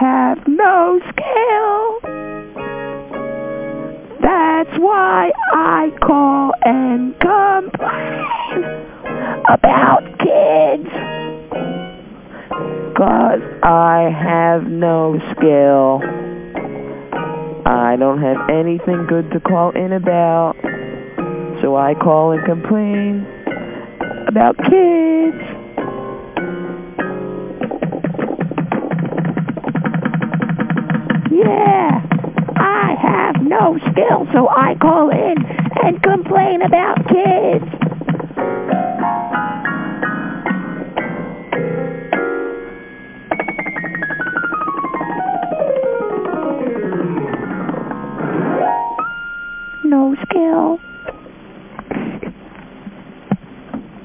have no skill. That's why I call and complain about kids. Cause I have no skill. I don't have anything good to call in about. So I call and complain about kids. yeah, I have no skill, so I call in and complain about kids. No skill.